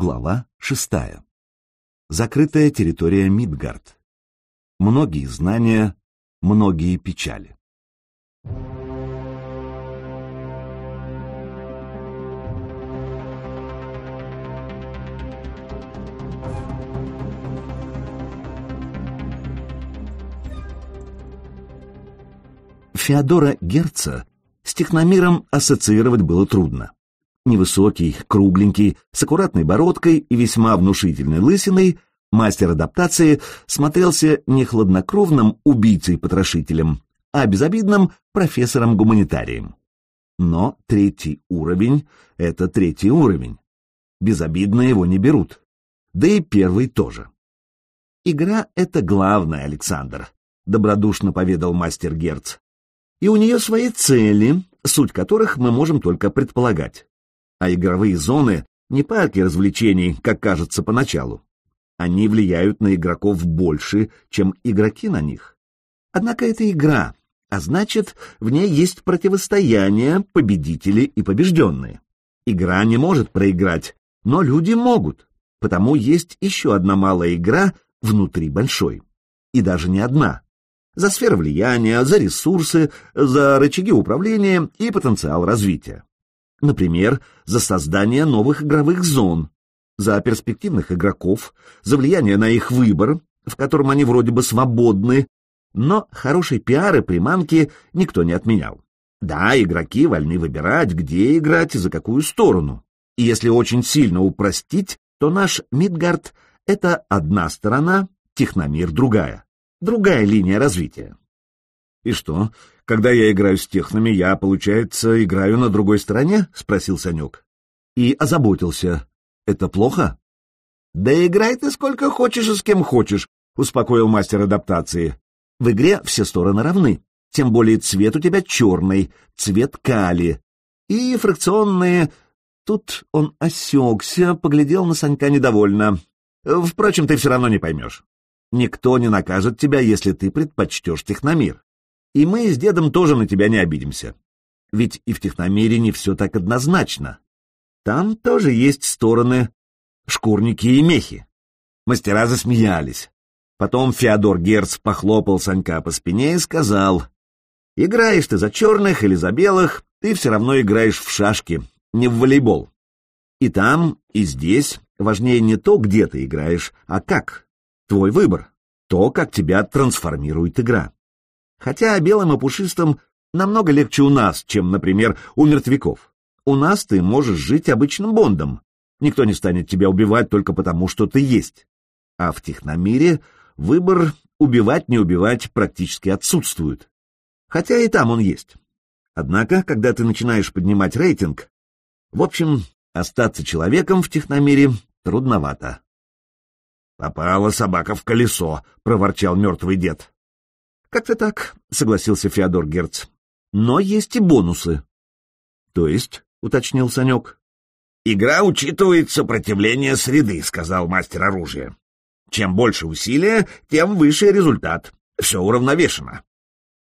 Глава шестая. Закрытая территория Мидгард. Многие знания, многие печали. Феодора Герца с техномиром ассоциировать было трудно. Невысокий, кругленький, с аккуратной бородкой и весьма внушительной лысиной, мастер адаптации смотрелся не хладнокровным убийцей-потрошителем, а безобидным профессором-гуманитарием. Но третий уровень — это третий уровень. Безобидно его не берут. Да и первый тоже. «Игра — это главное, Александр», — добродушно поведал мастер Герц. «И у нее свои цели, суть которых мы можем только предполагать. А игровые зоны — не парки развлечений, как кажется поначалу. Они влияют на игроков больше, чем игроки на них. Однако это игра, а значит, в ней есть противостояние, победители и побежденные. Игра не может проиграть, но люди могут, потому есть еще одна малая игра внутри большой. И даже не одна. За сферы влияния, за ресурсы, за рычаги управления и потенциал развития. Например, за создание новых игровых зон, за перспективных игроков, за влияние на их выбор, в котором они вроде бы свободны, но хороший пиар и приманки никто не отменял. Да, игроки вольны выбирать, где играть и за какую сторону. И если очень сильно упростить, то наш Мидгард — это одна сторона, Техномир — другая. Другая линия развития. И что, когда я играю с технами, я, получается, играю на другой стороне? — спросил Санек. И озаботился. Это плохо? Да играй ты сколько хочешь и с кем хочешь, — успокоил мастер адаптации. В игре все стороны равны, тем более цвет у тебя черный, цвет кали. И фракционные... Тут он осекся, поглядел на Санька недовольно. Впрочем, ты все равно не поймешь. Никто не накажет тебя, если ты предпочтешь техномир. И мы с дедом тоже на тебя не обидимся. Ведь и в техномире не все так однозначно. Там тоже есть стороны шкурники и мехи. Мастера засмеялись. Потом Феодор Герц похлопал Санька по спине и сказал, «Играешь ты за черных или за белых, ты все равно играешь в шашки, не в волейбол. И там, и здесь важнее не то, где ты играешь, а как. Твой выбор, то, как тебя трансформирует игра. Хотя белым и пушистым намного легче у нас, чем, например, у мертвяков. У нас ты можешь жить обычным бондом. Никто не станет тебя убивать только потому, что ты есть. А в техномире выбор убивать, не убивать практически отсутствует. Хотя и там он есть. Однако, когда ты начинаешь поднимать рейтинг, в общем, остаться человеком в техномире трудновато. «Попала собака в колесо», — проворчал мертвый дед. «Как-то так», — согласился Феодор Герц. «Но есть и бонусы». «То есть?» — уточнил Санек. «Игра учитывает сопротивление среды», — сказал мастер оружия. «Чем больше усилия, тем выше результат. Все уравновешено.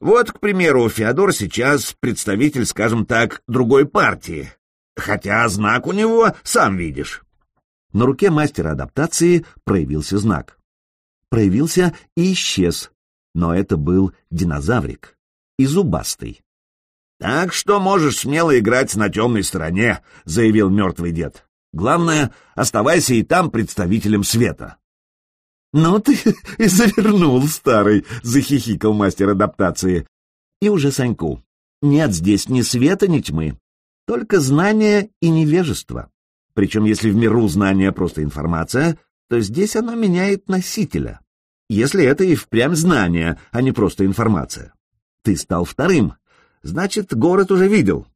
Вот, к примеру, Феодор сейчас представитель, скажем так, другой партии. Хотя знак у него, сам видишь». На руке мастера адаптации проявился знак. Проявился и исчез, но это был динозаврик и зубастый. «Так что можешь смело играть на темной стороне», — заявил мертвый дед. «Главное, оставайся и там представителем света». «Ну ты и завернул, старый», — захихикал мастер адаптации. И уже Саньку. «Нет здесь ни света, ни тьмы, только знание и невежество. Причем если в миру знание просто информация, то здесь оно меняет носителя если это и впрямь знание, а не просто информация. Ты стал вторым, значит, город уже видел.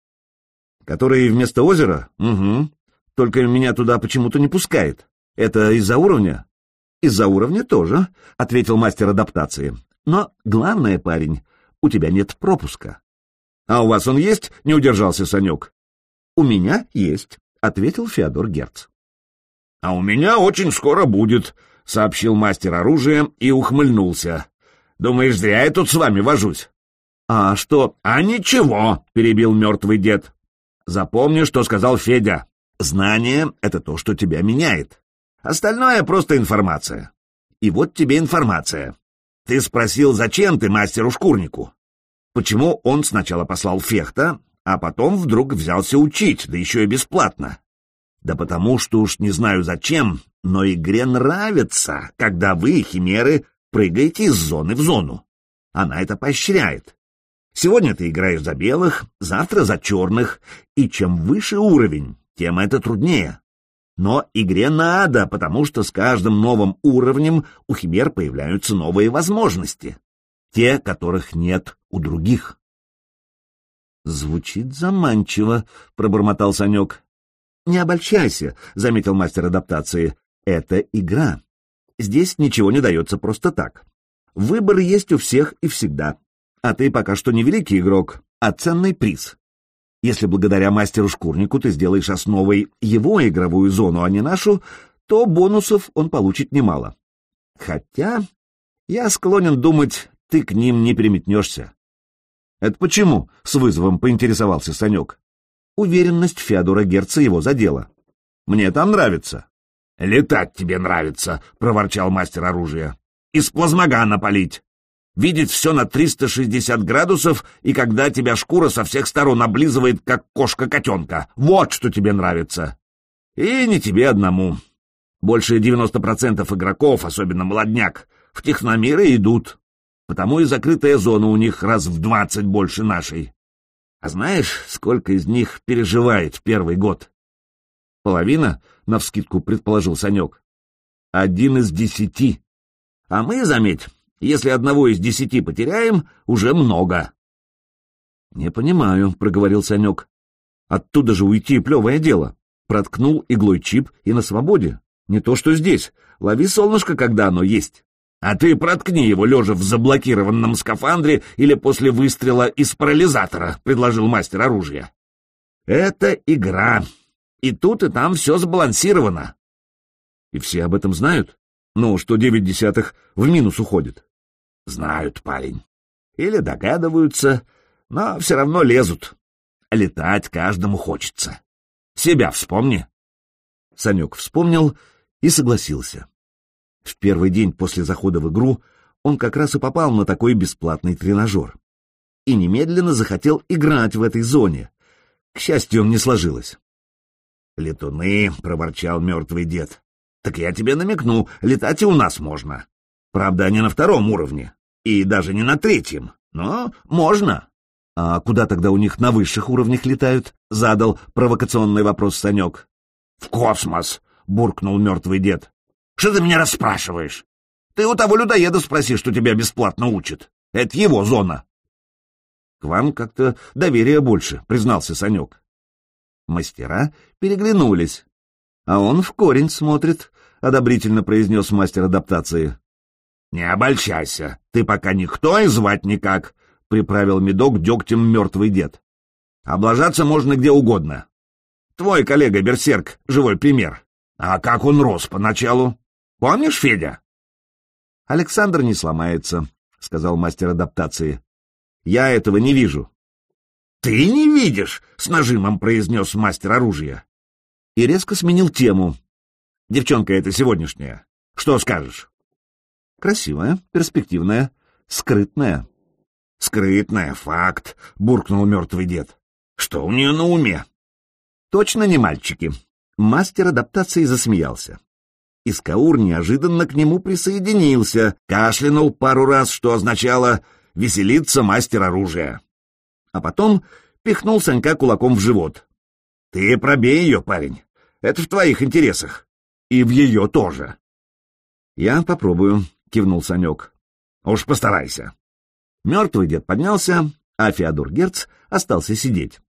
Который вместо озера? Угу. Только меня туда почему-то не пускает. Это из-за уровня? Из-за уровня тоже, — ответил мастер адаптации. Но главное, парень, у тебя нет пропуска. А у вас он есть? — не удержался Санек. У меня есть, — ответил Феодор Герц. А у меня очень скоро будет, — сообщил мастер оружия и ухмыльнулся. «Думаешь, зря я тут с вами вожусь?» «А что?» «А ничего», — перебил мертвый дед. «Запомни, что сказал Федя. Знание — это то, что тебя меняет. Остальное — просто информация. И вот тебе информация. Ты спросил, зачем ты мастеру-шкурнику? Почему он сначала послал Фехта, а потом вдруг взялся учить, да еще и бесплатно? Да потому что уж не знаю зачем, но игре нравится, когда вы, химеры, прыгаете из зоны в зону. Она это поощряет. Сегодня ты играешь за белых, завтра за черных, и чем выше уровень, тем это труднее. Но игре надо, потому что с каждым новым уровнем у химер появляются новые возможности, те, которых нет у других. «Звучит заманчиво», — пробормотал Санек. «Не обольщайся», — заметил мастер адаптации. «Это игра. Здесь ничего не дается просто так. Выбор есть у всех и всегда. А ты пока что не великий игрок, а ценный приз. Если благодаря мастеру-шкурнику ты сделаешь основой его игровую зону, а не нашу, то бонусов он получит немало. Хотя я склонен думать, ты к ним не переметнешься. «Это почему?» — с вызовом поинтересовался Санек. Уверенность Феодора Герца его задела. «Мне там нравится». «Летать тебе нравится», — проворчал мастер оружия. «Из плазмогана полить видеть все на 360 градусов, и когда тебя шкура со всех сторон облизывает, как кошка котенка. Вот что тебе нравится. И не тебе одному. Больше 90% игроков, особенно молодняк, в техномиры идут. Потому и закрытая зона у них раз в 20 больше нашей. А знаешь, сколько из них переживает в первый год? Половина, — навскидку предположил Санек. Один из десяти. А мы, заметь, если одного из десяти потеряем, уже много. — Не понимаю, — проговорил Санек. — Оттуда же уйти плевое дело. Проткнул иглой чип и на свободе. Не то что здесь. Лови солнышко, когда оно есть. А ты проткни его, лежа в заблокированном скафандре или после выстрела из парализатора, — предложил мастер оружия. Это игра. И тут, и там все сбалансировано. И все об этом знают? Ну, что девять десятых в минус уходит. Знают, парень. Или догадываются, но все равно лезут. Летать каждому хочется. Себя вспомни. Санек вспомнил и согласился. В первый день после захода в игру он как раз и попал на такой бесплатный тренажер. И немедленно захотел играть в этой зоне. К счастью, не сложилось. «Летуны», — проворчал мертвый дед. «Так я тебе намекну, летать и у нас можно. Правда, не на втором уровне, и даже не на третьем, но можно. — А куда тогда у них на высших уровнях летают? — задал провокационный вопрос Санек. — В космос! — буркнул мертвый дед. — Что ты меня расспрашиваешь? Ты у того людоеда спроси, что тебя бесплатно учат. Это его зона. — К вам как-то доверия больше, — признался Санек. Мастера переглянулись. — А он в корень смотрит, — одобрительно произнес мастер адаптации. «Не обольщайся, ты пока никто и звать никак», — приправил медок дегтем мертвый дед. «Облажаться можно где угодно. Твой коллега Берсерк — живой пример. А как он рос поначалу? Помнишь, Федя?» «Александр не сломается», — сказал мастер адаптации. «Я этого не вижу». «Ты не видишь?» — с нажимом произнес мастер оружия. И резко сменил тему. «Девчонка эта сегодняшняя. Что скажешь?» Красивая, перспективная, скрытная. — Скрытная, факт, — буркнул мертвый дед. — Что у нее на уме? — Точно не мальчики. Мастер адаптации засмеялся. Искаур неожиданно к нему присоединился, кашлянул пару раз, что означало «веселиться мастер оружия». А потом пихнул Санька кулаком в живот. «Ты пробей ее, парень. Это в твоих интересах. И в ее тоже». «Я попробую», кивнул Санек. Уж постарайся. Мертвый дед поднялся, а Феодор Герц остался сидеть.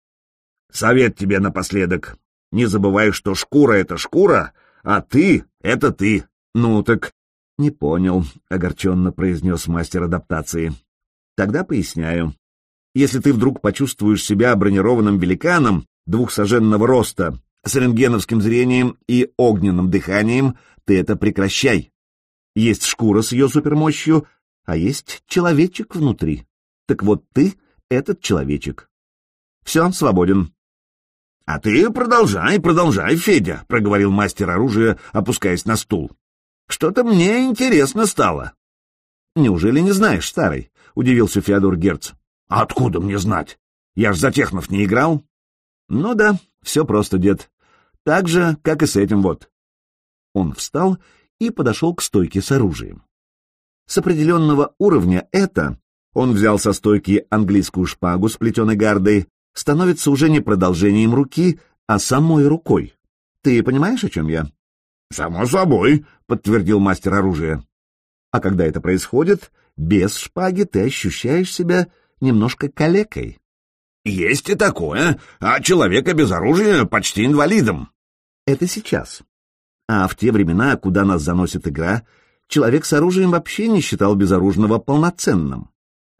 Совет тебе напоследок. Не забывай, что шкура — это шкура, а ты — это ты. Ну так... Не понял, — огорченно произнес мастер адаптации. Тогда поясняю. Если ты вдруг почувствуешь себя бронированным великаном двухсоженного роста, с рентгеновским зрением и огненным дыханием, ты это прекращай. Есть шкура с ее супермощью, а есть человечек внутри. Так вот ты — этот человечек. Все, свободен. А ты продолжай, продолжай, Федя, проговорил мастер оружия, опускаясь на стул. Что-то мне интересно стало. Неужели не знаешь, старый? удивился Феодор Герц. Откуда мне знать? Я ж за технов не играл. Ну да, все просто, дед. Так же, как и с этим вот. Он встал и подошел к стойке с оружием. С определенного уровня это, он взял со стойки английскую шпагу с плетеной гардой, становится уже не продолжением руки, а самой рукой. Ты понимаешь, о чем я? «Само собой», — подтвердил мастер оружия. А когда это происходит, без шпаги ты ощущаешь себя немножко калекой. «Есть и такое, а человека без оружия почти инвалидом». Это сейчас. А в те времена, куда нас заносит игра, человек с оружием вообще не считал безоружного полноценным.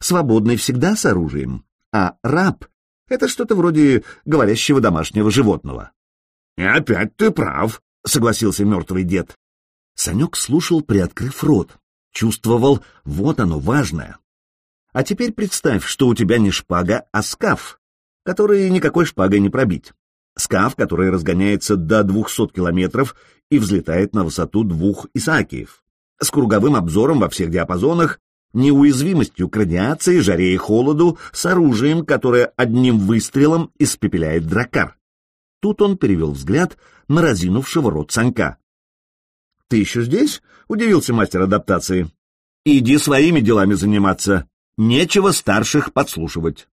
Свободный всегда с оружием, а раб — это что-то вроде говорящего домашнего животного. — И опять ты прав, — согласился мертвый дед. Санек слушал, приоткрыв рот. Чувствовал, вот оно, важное. А теперь представь, что у тебя не шпага, а скаф, который никакой шпагой не пробить. Скаф, который разгоняется до 200 километров и взлетает на высоту двух Исаакиев, с круговым обзором во всех диапазонах, неуязвимостью к радиации, жаре и холоду, с оружием, которое одним выстрелом испепеляет дракар. Тут он перевел взгляд на разинувшего рот Санька. — Ты еще здесь? — удивился мастер адаптации. — Иди своими делами заниматься. Нечего старших подслушивать.